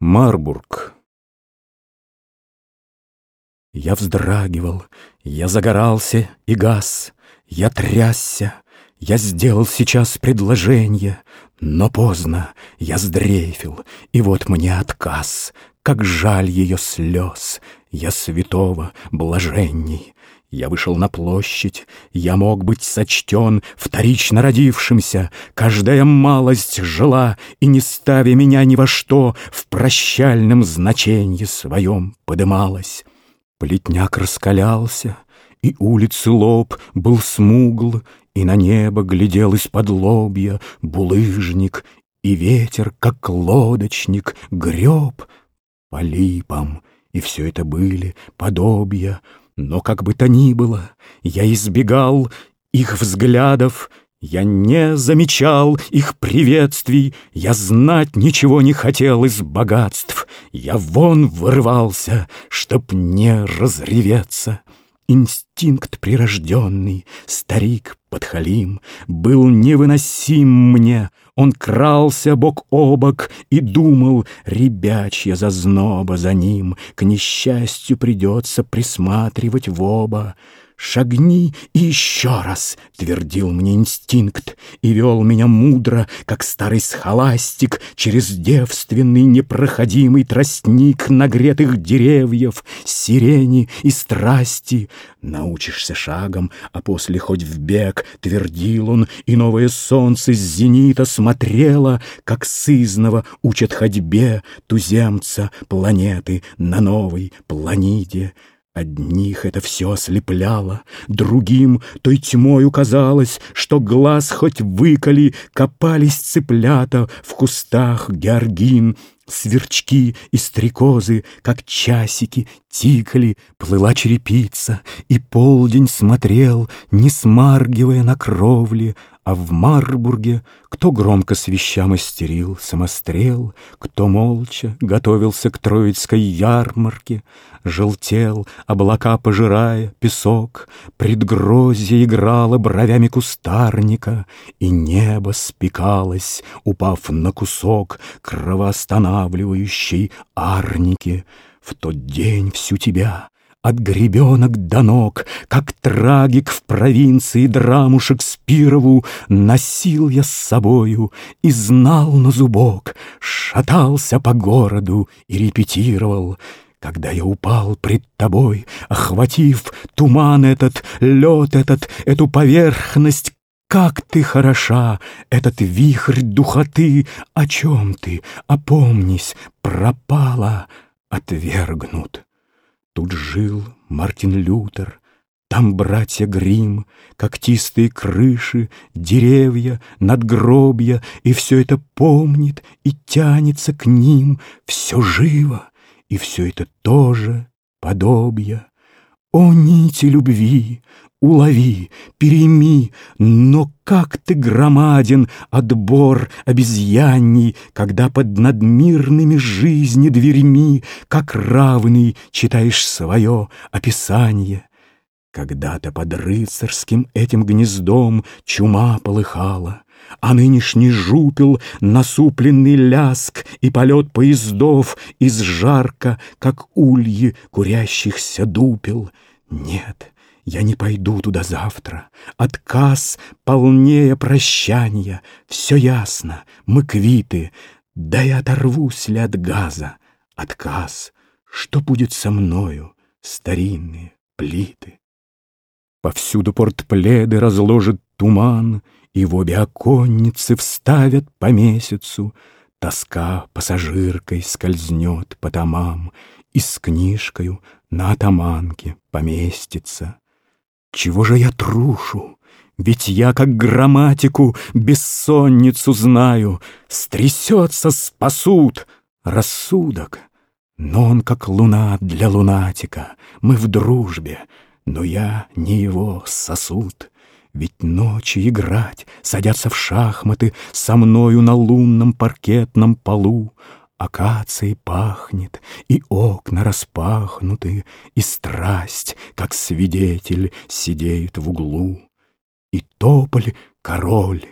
Марбург. Я вздрагивал, я загорался и гас, я трясся, я сделал сейчас предложение, но поздно, я сдрейфил, и вот мне отказ, как жаль ее слез, я святого блаженней. Я вышел на площадь, я мог быть сочтен вторично родившимся. Каждая малость жила, и не ставя меня ни во что, в прощальном значении своем подымалась. Плетняк раскалялся, и улицы лоб был смугл, и на небо глядел из-под лобья булыжник, и ветер, как лодочник, греб по липам, и все это были подобия но как бы то ни было, я избегал их взглядов, я не замечал их приветствий, я знать ничего не хотел из богатств, я вон вырвался, чтоб не разреветься. Инстинкт прирожденный, старик подхалим, был невыносим мне. Он крался бок о бок и думал, ребячья зазноба за ним, к несчастью придется присматривать в оба. «Шагни и еще раз!» — твердил мне инстинкт И вел меня мудро, как старый схоластик, Через девственный непроходимый тростник Нагретых деревьев, сирени и страсти. Научишься шагом, а после хоть в бег, Твердил он, и новое солнце с зенита Смотрело, как сызного учат ходьбе Туземца планеты на новой планете. Одних это все ослепляло, другим той тьмою казалось, что глаз хоть выколи, копались цыплята в кустах георгин, Сверчки и стрекозы, как часики, тикали, плыла черепица, и полдень смотрел, не смаргивая на кровле, а в Марбурге кто громко с вещам истерил самострел, кто молча готовился к Троицкой ярмарке, желтел, облака пожирая песок, предгрозье играло бровями кустарника, и небо спекалось, упав на кусок кровоостанавливающей арники. В тот день всю тебя от гребенок до ног, как трагик в провинции драму Шекспирову, Носил я с собою и знал на зубок, Шатался по городу и репетировал. Когда я упал пред тобой, охватив туман этот, лед этот, эту поверхность, как ты хороша, этот вихрь духоты, о чем ты, опомнись, пропала, отвергнут. Тут жил Мартин Лютер, там братья Грим, когтистые крыши, деревья, надгробья, и все это помнит и тянется к ним, все живо, и все это тоже подобие. О, нити любви, улови, переми, но как ты громаден, отбор обезьяний, Когда под надмирными жизни дверьми, Как равный, читаешь свое описание. Когда-то под рыцарским этим гнездом Чума полыхала, а нынешний жупел, насупленный ляск И полет поездов из жарко, как ульи курящихся дупел. Нет, я не пойду туда завтра. Отказ полнее прощания. Все ясно, мы квиты. Да и оторвусь ли от газа? Отказ. Что будет со мною, старинные плиты? Повсюду портпледы разложит туман, И в обе оконницы вставят по месяцу. Тоска пассажиркой скользнет по томам, И с книжкою на атаманке поместится. Чего же я трушу? Ведь я, как грамматику, бессонницу знаю. Стрясется, спасут рассудок. Но он, как луна для лунатика, мы в дружбе, но я не его сосуд. Ведь ночи играть, садятся в шахматы Со мною на лунном паркетном полу, Акацией пахнет, и окна распахнуты, И страсть, как свидетель, сидеет в углу. И тополь — король,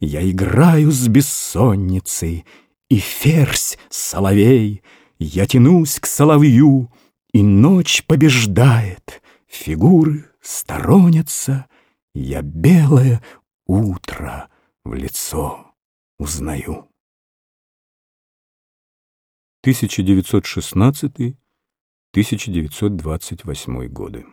я играю с бессонницей, И ферзь — соловей — я тянусь к соловью, И ночь побеждает, фигуры сторонятся, Я белое утро в лицо узнаю. 1916-1928 годы